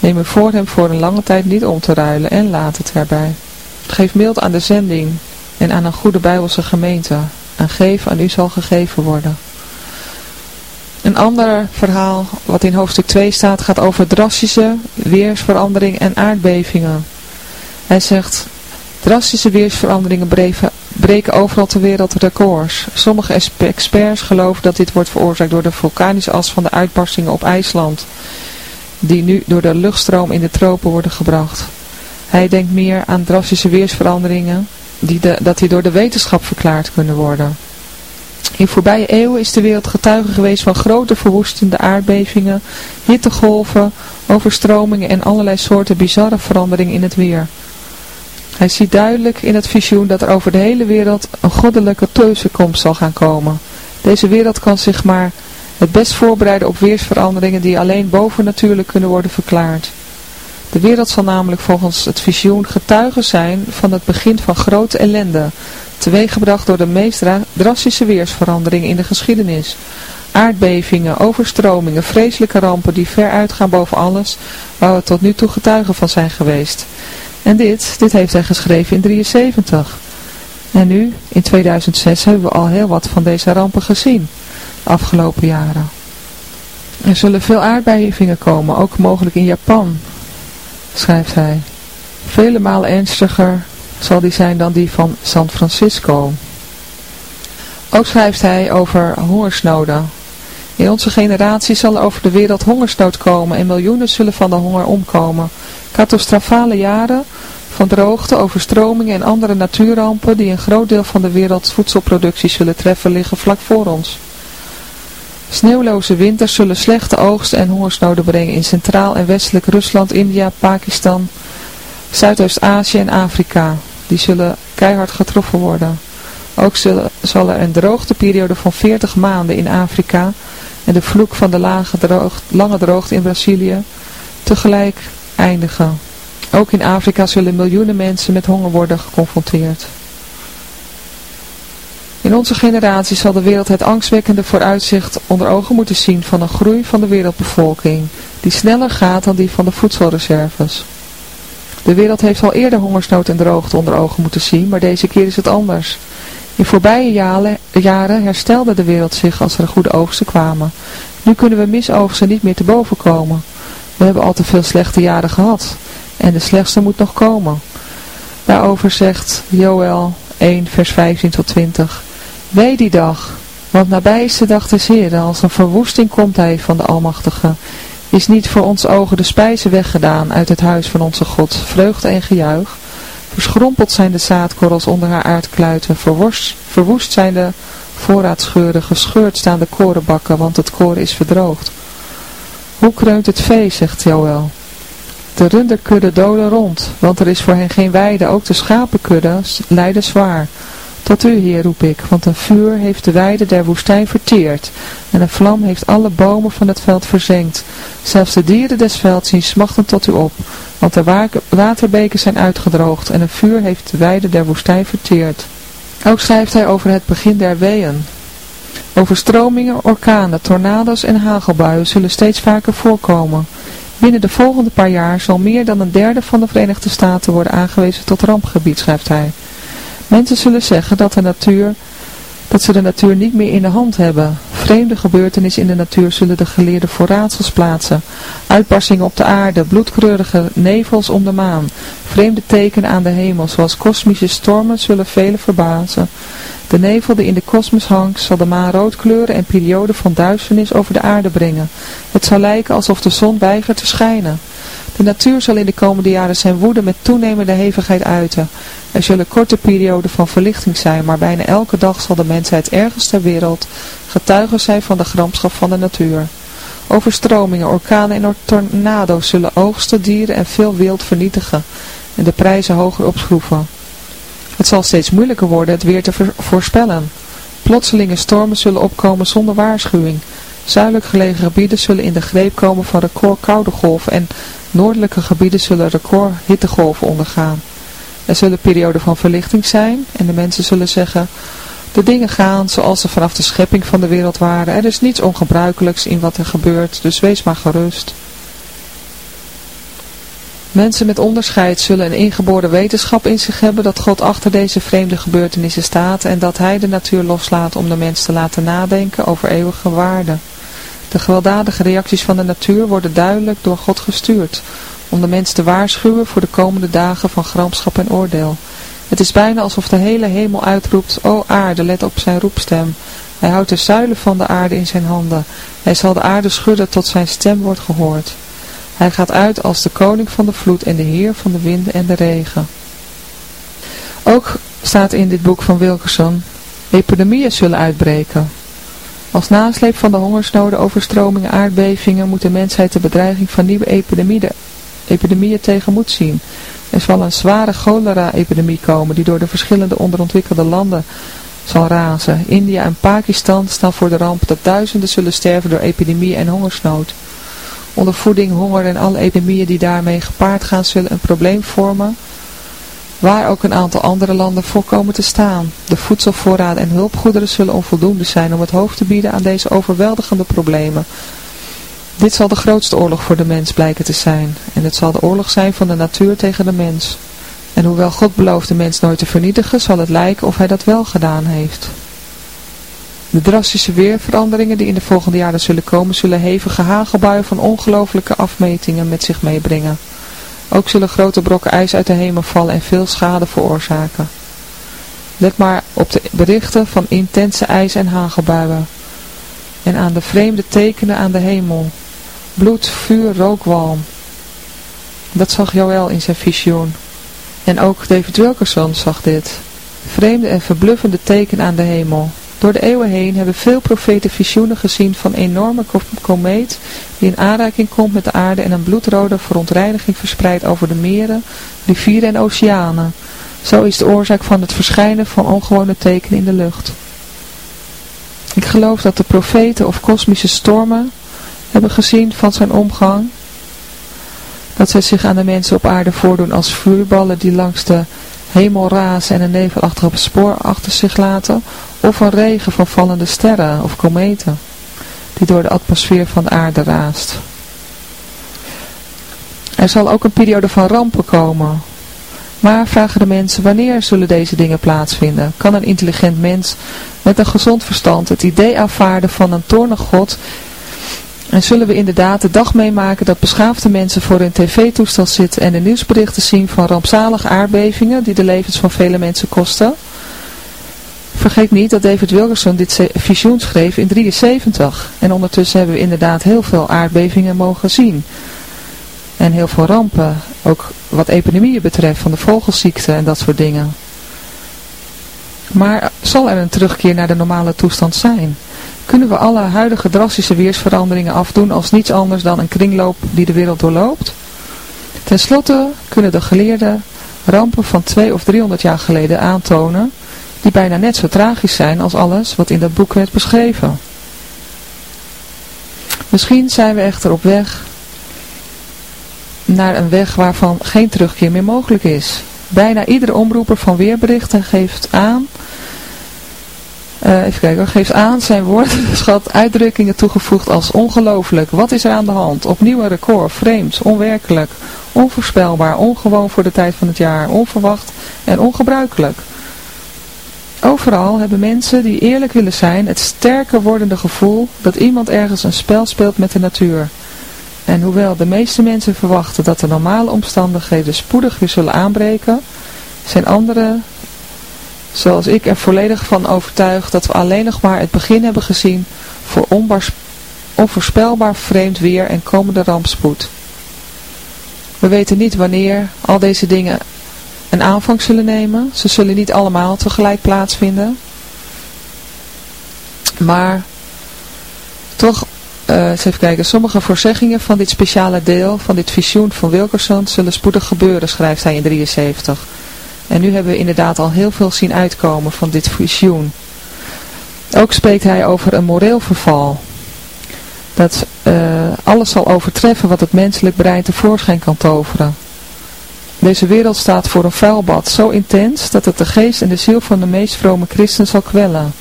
Neem u voor hem voor een lange tijd niet om te ruilen en laat het erbij. Geef mild aan de zending en aan een goede bijbelse gemeente. En geef aan u zal gegeven worden. Een ander verhaal wat in hoofdstuk 2 staat gaat over drastische weersverandering en aardbevingen. Hij zegt, drastische weersveranderingen breken overal ter wereld records. Sommige experts geloven dat dit wordt veroorzaakt door de vulkanische as van de uitbarstingen op IJsland, die nu door de luchtstroom in de tropen worden gebracht. Hij denkt meer aan drastische weersveranderingen, die dat die door de wetenschap verklaard kunnen worden. In voorbije eeuwen is de wereld getuige geweest van grote verwoestende aardbevingen, hittegolven, overstromingen en allerlei soorten bizarre veranderingen in het weer. Hij ziet duidelijk in het visioen dat er over de hele wereld een goddelijke tussenkomst zal gaan komen. Deze wereld kan zich maar het best voorbereiden op weersveranderingen die alleen bovennatuurlijk kunnen worden verklaard. De wereld zal namelijk volgens het visioen getuige zijn van het begin van grote ellende, teweeggebracht door de meest drastische weersveranderingen in de geschiedenis. Aardbevingen, overstromingen, vreselijke rampen die ver uitgaan boven alles waar we tot nu toe getuigen van zijn geweest. En dit, dit heeft hij geschreven in 73. En nu, in 2006, hebben we al heel wat van deze rampen gezien, de afgelopen jaren. Er zullen veel aardbevingen komen, ook mogelijk in Japan, schrijft hij. Vele malen ernstiger zal die zijn dan die van San Francisco. Ook schrijft hij over hongersnoden. In onze generatie zal er over de wereld hongersnood komen en miljoenen zullen van de honger omkomen. Catastrofale jaren van droogte, overstromingen en andere natuurrampen die een groot deel van de werelds voedselproductie zullen treffen liggen vlak voor ons. Sneeuwloze winters zullen slechte oogsten en hongersnoden brengen in Centraal en Westelijk Rusland, India, Pakistan, Zuidoost-Azië en Afrika. Die zullen keihard getroffen worden. Ook zal er een droogteperiode van 40 maanden in Afrika en de vloek van de lage lange droogte in Brazilië tegelijk eindigen. Ook in Afrika zullen miljoenen mensen met honger worden geconfronteerd. In onze generatie zal de wereld het angstwekkende vooruitzicht onder ogen moeten zien van een groei van de wereldbevolking, die sneller gaat dan die van de voedselreserves. De wereld heeft al eerder hongersnood en droogte onder ogen moeten zien, maar deze keer is het anders. In voorbije jaren herstelde de wereld zich als er goede oogsten kwamen. Nu kunnen we misoogsten niet meer te boven komen. We hebben al te veel slechte jaren gehad. En de slechtste moet nog komen. Daarover zegt Joel 1 vers 15 tot 20. Wee die dag, want nabij is de dag des Heren, als een verwoesting komt hij van de Almachtige. Is niet voor ons ogen de spijzen weggedaan uit het huis van onze God, vreugde en gejuich. Verschrompeld zijn de zaadkorrels onder haar aardkluiten, verwoest, verwoest zijn de voorraadscheuren, gescheurd staan de korenbakken, want het koren is verdroogd. Hoe kreunt het vee, zegt Joël. De runderkudde dolen rond, want er is voor hen geen weide, ook de schapenkudde lijden zwaar. Tot u, Heer, roep ik, want een vuur heeft de weide der woestijn verteerd, en een vlam heeft alle bomen van het veld verzengd. Zelfs de dieren des velds zien smachten tot u op, want de waterbeken zijn uitgedroogd, en een vuur heeft de weide der woestijn verteerd. Ook schrijft hij over het begin der weeën. Overstromingen, orkanen, tornado's en hagelbuien zullen steeds vaker voorkomen. Binnen de volgende paar jaar zal meer dan een derde van de Verenigde Staten worden aangewezen tot rampgebied, schrijft hij. Mensen zullen zeggen dat, de natuur, dat ze de natuur niet meer in de hand hebben. Vreemde gebeurtenissen in de natuur zullen de geleerden voor raadsels plaatsen. Uitbarstingen op de aarde, bloedkleurige nevels om de maan. Vreemde tekenen aan de hemel, zoals kosmische stormen, zullen velen verbazen. De nevel die in de kosmos hangt, zal de maan rood kleuren en perioden van duisternis over de aarde brengen. Het zal lijken alsof de zon weigert te schijnen. De natuur zal in de komende jaren zijn woede met toenemende hevigheid uiten. Er zullen korte perioden van verlichting zijn, maar bijna elke dag zal de mensheid ergens ter wereld getuige zijn van de gramschap van de natuur. Overstromingen, orkanen en tornado's zullen oogsten, dieren en veel wild vernietigen en de prijzen hoger opschroeven. Het zal steeds moeilijker worden het weer te voorspellen. Plotselinge stormen zullen opkomen zonder waarschuwing. Zuidelijk gelegen gebieden zullen in de greep komen van record koude golven en noordelijke gebieden zullen record hittegolven ondergaan. Er zullen perioden van verlichting zijn en de mensen zullen zeggen, de dingen gaan zoals ze vanaf de schepping van de wereld waren. Er is niets ongebruikelijks in wat er gebeurt, dus wees maar gerust. Mensen met onderscheid zullen een ingeboren wetenschap in zich hebben dat God achter deze vreemde gebeurtenissen staat en dat hij de natuur loslaat om de mens te laten nadenken over eeuwige waarden. De gewelddadige reacties van de natuur worden duidelijk door God gestuurd, om de mens te waarschuwen voor de komende dagen van gramschap en oordeel. Het is bijna alsof de hele hemel uitroept, o aarde, let op zijn roepstem. Hij houdt de zuilen van de aarde in zijn handen. Hij zal de aarde schudden tot zijn stem wordt gehoord. Hij gaat uit als de koning van de vloed en de heer van de winden en de regen. Ook staat in dit boek van Wilkerson, epidemieën zullen uitbreken. Als nasleep van de hongersnoden, overstromingen, aardbevingen moet de mensheid de bedreiging van nieuwe epidemieën, epidemieën tegemoet zien. Er zal een zware cholera-epidemie komen die door de verschillende onderontwikkelde landen zal razen. India en Pakistan staan voor de ramp dat duizenden zullen sterven door epidemie en hongersnood. Ondervoeding, honger en alle epidemieën die daarmee gepaard gaan zullen een probleem vormen waar ook een aantal andere landen voor komen te staan. De voedselvoorraden en hulpgoederen zullen onvoldoende zijn om het hoofd te bieden aan deze overweldigende problemen. Dit zal de grootste oorlog voor de mens blijken te zijn. En het zal de oorlog zijn van de natuur tegen de mens. En hoewel God belooft de mens nooit te vernietigen, zal het lijken of hij dat wel gedaan heeft. De drastische weerveranderingen die in de volgende jaren zullen komen, zullen hevige hagelbuien van ongelooflijke afmetingen met zich meebrengen. Ook zullen grote brokken ijs uit de hemel vallen en veel schade veroorzaken. Let maar op de berichten van intense ijs- en hagelbuien. En aan de vreemde tekenen aan de hemel. Bloed, vuur, rookwalm. Dat zag Joël in zijn visioen. En ook David Wilkerson zag dit. Vreemde en verbluffende tekenen aan de hemel. Door de eeuwen heen hebben veel profeten visioenen gezien van een enorme komeet die in aanraking komt met de aarde en een bloedrode verontreiniging verspreidt over de meren, rivieren en oceanen. Zo is de oorzaak van het verschijnen van ongewone tekenen in de lucht. Ik geloof dat de profeten of kosmische stormen hebben gezien van zijn omgang, dat zij zich aan de mensen op aarde voordoen als vuurballen die langs de hemel razen en een nevelachtige spoor achter zich laten, of een regen van vallende sterren of kometen die door de atmosfeer van de aarde raast. Er zal ook een periode van rampen komen. Maar vragen de mensen, wanneer zullen deze dingen plaatsvinden? Kan een intelligent mens met een gezond verstand het idee aanvaarden van een toornig God? En zullen we inderdaad de dag meemaken dat beschaafde mensen voor hun tv-toestel zitten en de nieuwsberichten zien van rampzalige aardbevingen die de levens van vele mensen kosten? Vergeet niet dat David Wilkerson dit visioen schreef in 73. En ondertussen hebben we inderdaad heel veel aardbevingen mogen zien. En heel veel rampen. Ook wat epidemieën betreft, van de vogelziekten en dat soort dingen. Maar zal er een terugkeer naar de normale toestand zijn? Kunnen we alle huidige drastische weersveranderingen afdoen als niets anders dan een kringloop die de wereld doorloopt? Ten slotte kunnen de geleerden rampen van 2 of 300 jaar geleden aantonen die bijna net zo tragisch zijn als alles wat in dat boek werd beschreven. Misschien zijn we echter op weg naar een weg waarvan geen terugkeer meer mogelijk is. Bijna iedere omroeper van weerberichten geeft aan, uh, even kijken, geeft aan zijn woordenschat uitdrukkingen toegevoegd als ongelooflijk. Wat is er aan de hand? Opnieuw een record, vreemd, onwerkelijk, onvoorspelbaar, ongewoon voor de tijd van het jaar, onverwacht en ongebruikelijk. Overal hebben mensen die eerlijk willen zijn het sterker wordende gevoel dat iemand ergens een spel speelt met de natuur. En hoewel de meeste mensen verwachten dat de normale omstandigheden spoedig weer zullen aanbreken, zijn anderen, zoals ik, er volledig van overtuigd dat we alleen nog maar het begin hebben gezien voor onvoorspelbaar vreemd weer en komende rampspoed. We weten niet wanneer al deze dingen een aanvang zullen nemen. Ze zullen niet allemaal tegelijk plaatsvinden. Maar toch, uh, eens even kijken, sommige voorzeggingen van dit speciale deel, van dit visioen van Wilkerson, zullen spoedig gebeuren, schrijft hij in 73. En nu hebben we inderdaad al heel veel zien uitkomen van dit visioen. Ook spreekt hij over een moreel verval. Dat uh, alles zal overtreffen wat het menselijk brein tevoorschijn kan toveren. Deze wereld staat voor een vuilbad zo intens dat het de geest en de ziel van de meest vrome christen zal kwellen.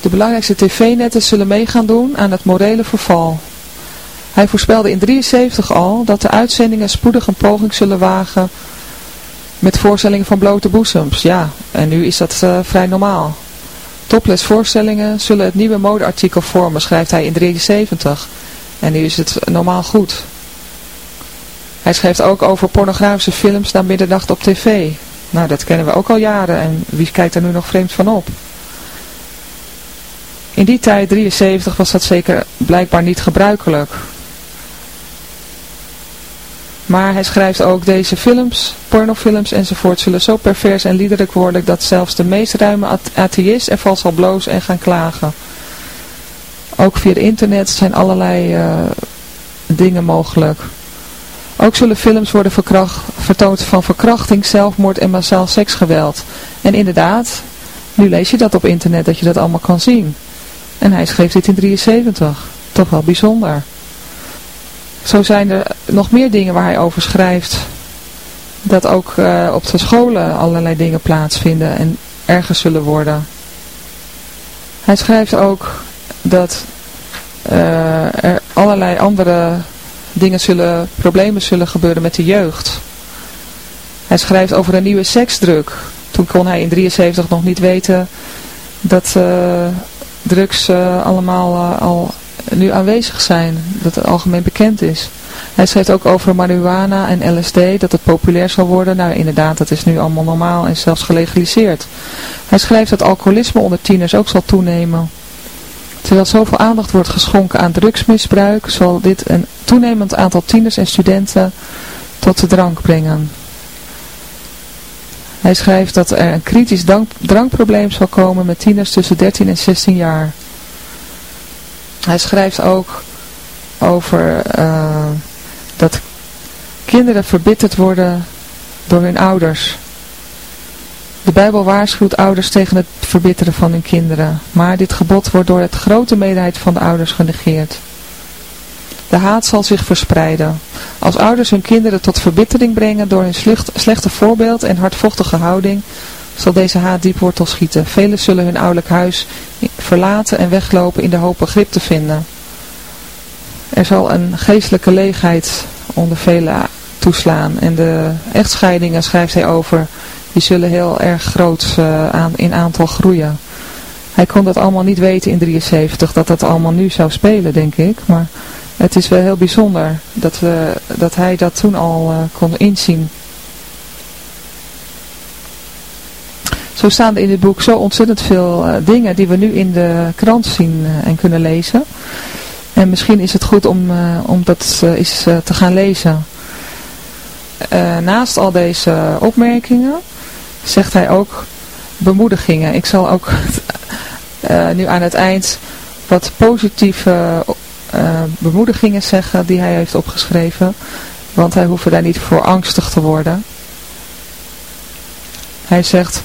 De belangrijkste tv-netten zullen meegaan doen aan het morele verval. Hij voorspelde in 73 al dat de uitzendingen spoedig een poging zullen wagen met voorstellingen van blote boezems. Ja, en nu is dat uh, vrij normaal. Topless voorstellingen zullen het nieuwe modeartikel vormen, schrijft hij in 73. En nu is het normaal goed. Hij schrijft ook over pornografische films naar middernacht op tv. Nou, dat kennen we ook al jaren en wie kijkt er nu nog vreemd van op? In die tijd, 73, was dat zeker blijkbaar niet gebruikelijk. Maar hij schrijft ook deze films, pornofilms enzovoort zullen zo pervers en liederlijk worden dat zelfs de meest ruime atheïst zal blozen en gaan klagen. Ook via het internet zijn allerlei uh, dingen mogelijk. Ook zullen films worden vertoond van verkrachting, zelfmoord en massaal seksgeweld. En inderdaad, Nu lees je dat op internet, dat je dat allemaal kan zien. En hij schreef dit in 73. Toch wel bijzonder. Zo zijn er nog meer dingen waar hij over schrijft. Dat ook uh, op de scholen allerlei dingen plaatsvinden en erger zullen worden. Hij schrijft ook dat uh, er allerlei andere dingen zullen, problemen zullen gebeuren met de jeugd. Hij schrijft over een nieuwe seksdruk. Toen kon hij in 73 nog niet weten dat uh, drugs uh, allemaal al nu aanwezig zijn. Dat het algemeen bekend is. Hij schrijft ook over marihuana en LSD, dat het populair zal worden. Nou inderdaad, dat is nu allemaal normaal en zelfs gelegaliseerd. Hij schrijft dat alcoholisme onder tieners ook zal toenemen. Terwijl zoveel aandacht wordt geschonken aan drugsmisbruik, zal dit een toenemend aantal tieners en studenten tot de drank brengen. Hij schrijft dat er een kritisch drankprobleem zal komen met tieners tussen 13 en 16 jaar. Hij schrijft ook over uh, dat kinderen verbitterd worden door hun ouders. De Bijbel waarschuwt ouders tegen het verbitteren van hun kinderen, maar dit gebod wordt door het grote meerderheid van de ouders genegeerd. De haat zal zich verspreiden. Als ouders hun kinderen tot verbittering brengen door hun slechte voorbeeld en hardvochtige houding, zal deze haat diep wortel schieten. Velen zullen hun ouderlijk huis verlaten en weglopen in de hoop begrip te vinden. Er zal een geestelijke leegheid onder velen toeslaan. En de echtscheidingen schrijft hij over, die zullen heel erg groot uh, aan, in aantal groeien. Hij kon dat allemaal niet weten in 73, dat dat allemaal nu zou spelen, denk ik. Maar het is wel heel bijzonder dat, we, dat hij dat toen al uh, kon inzien. Zo staan er in dit boek zo ontzettend veel uh, dingen die we nu in de krant zien en kunnen lezen. En misschien is het goed om, om dat eens te gaan lezen. naast al deze opmerkingen zegt hij ook bemoedigingen. Ik zal ook nu aan het eind wat positieve bemoedigingen zeggen die hij heeft opgeschreven. Want hij hoeft daar niet voor angstig te worden. Hij zegt...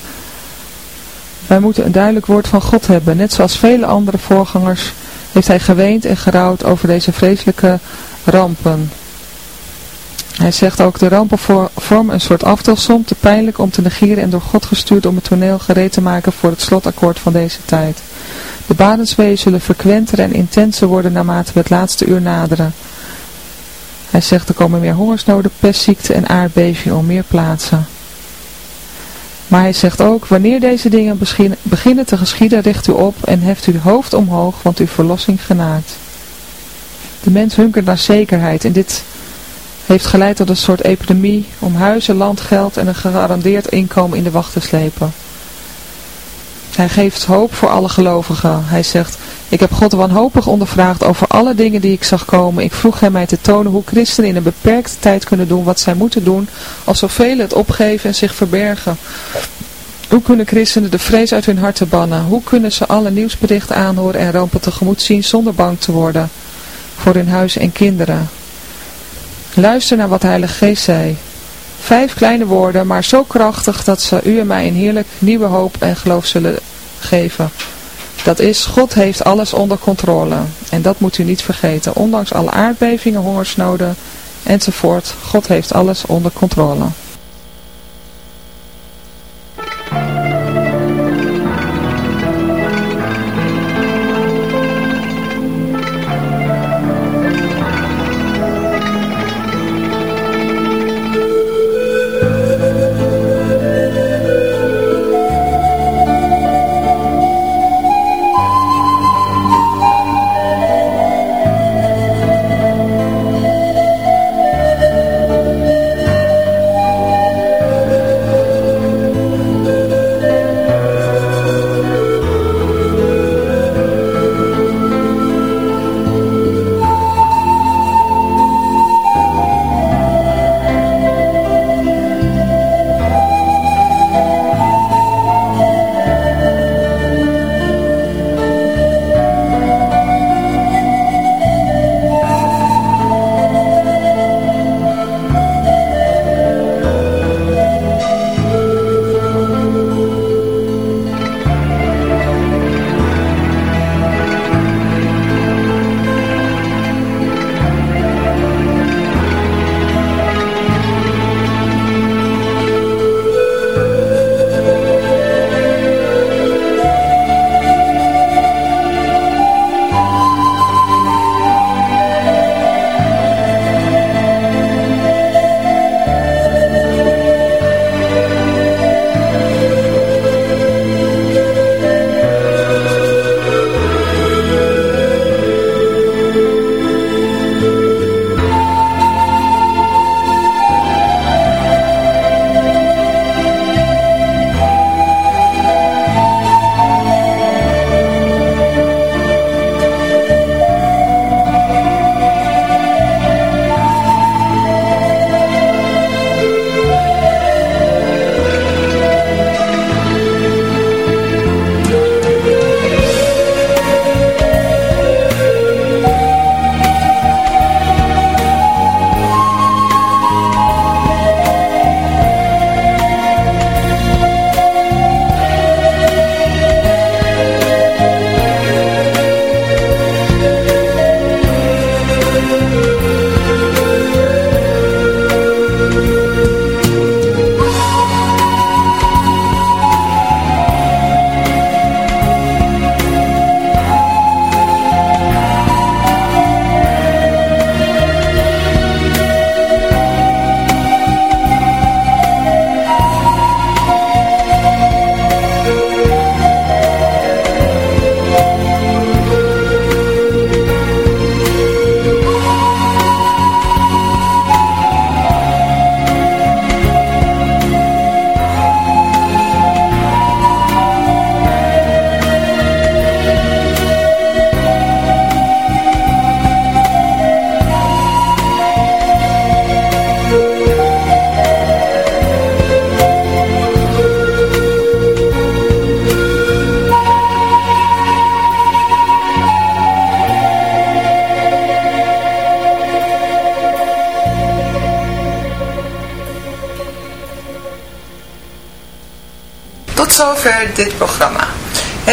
Wij moeten een duidelijk woord van God hebben, net zoals vele andere voorgangers heeft hij geweend en gerouwd over deze vreselijke rampen. Hij zegt ook, de rampen vormen een soort aftelsom, te pijnlijk om te negeren en door God gestuurd om het toneel gereed te maken voor het slotakkoord van deze tijd. De badensweeën zullen frequenter en intenser worden naarmate we het laatste uur naderen. Hij zegt, er komen meer hongersnoden, pestziekten en aardbevingen op meer plaatsen. Maar hij zegt ook, wanneer deze dingen beginnen te geschieden, richt u op en heft uw hoofd omhoog, want uw verlossing genaakt. De mens hunkert naar zekerheid en dit heeft geleid tot een soort epidemie om huizen, land, geld en een gegarandeerd inkomen in de wacht te slepen. Hij geeft hoop voor alle gelovigen. Hij zegt, ik heb God wanhopig ondervraagd over alle dingen die ik zag komen. Ik vroeg hem mij te tonen hoe christenen in een beperkte tijd kunnen doen wat zij moeten doen, als zoveel het opgeven en zich verbergen. Hoe kunnen christenen de vrees uit hun harten bannen? Hoe kunnen ze alle nieuwsberichten aanhoren en rampen tegemoet zien zonder bang te worden voor hun huis en kinderen? Luister naar wat Heilige Geest zei. Vijf kleine woorden, maar zo krachtig dat ze u en mij een heerlijk nieuwe hoop en geloof zullen geven. Dat is, God heeft alles onder controle. En dat moet u niet vergeten. Ondanks alle aardbevingen, hongersnoden enzovoort. God heeft alles onder controle.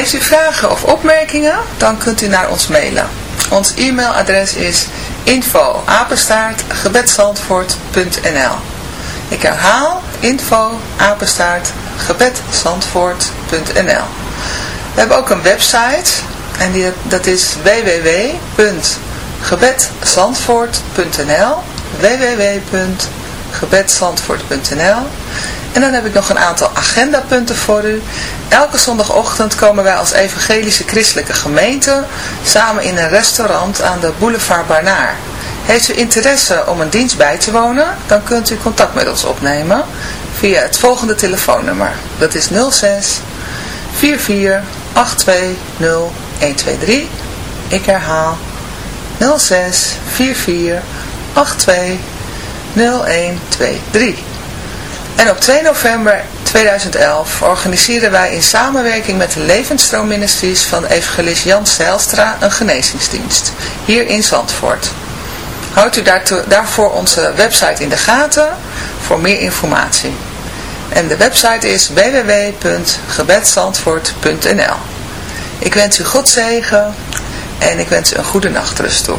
Heeft u vragen of opmerkingen, dan kunt u naar ons mailen. Ons e-mailadres is info Ik herhaal info We hebben ook een website en die, dat is www.gebetzandvoort.nl www.gebetzandvoort.nl En dan heb ik nog een aantal agendapunten voor u. Elke zondagochtend komen wij als evangelische christelijke gemeente samen in een restaurant aan de boulevard Barnaar. Heeft u interesse om een dienst bij te wonen, dan kunt u contact met ons opnemen via het volgende telefoonnummer. Dat is 06 44 820 123. Ik herhaal 06 44 82 0123. En op 2 november 2011 organiseren wij in samenwerking met de Levensstroom Ministries van evangelist Jan Zijlstra een genezingsdienst, hier in Zandvoort. Houdt u daarvoor onze website in de gaten voor meer informatie. En de website is www.gebedsandvoort.nl Ik wens u God zegen en ik wens u een goede nachtrust toe.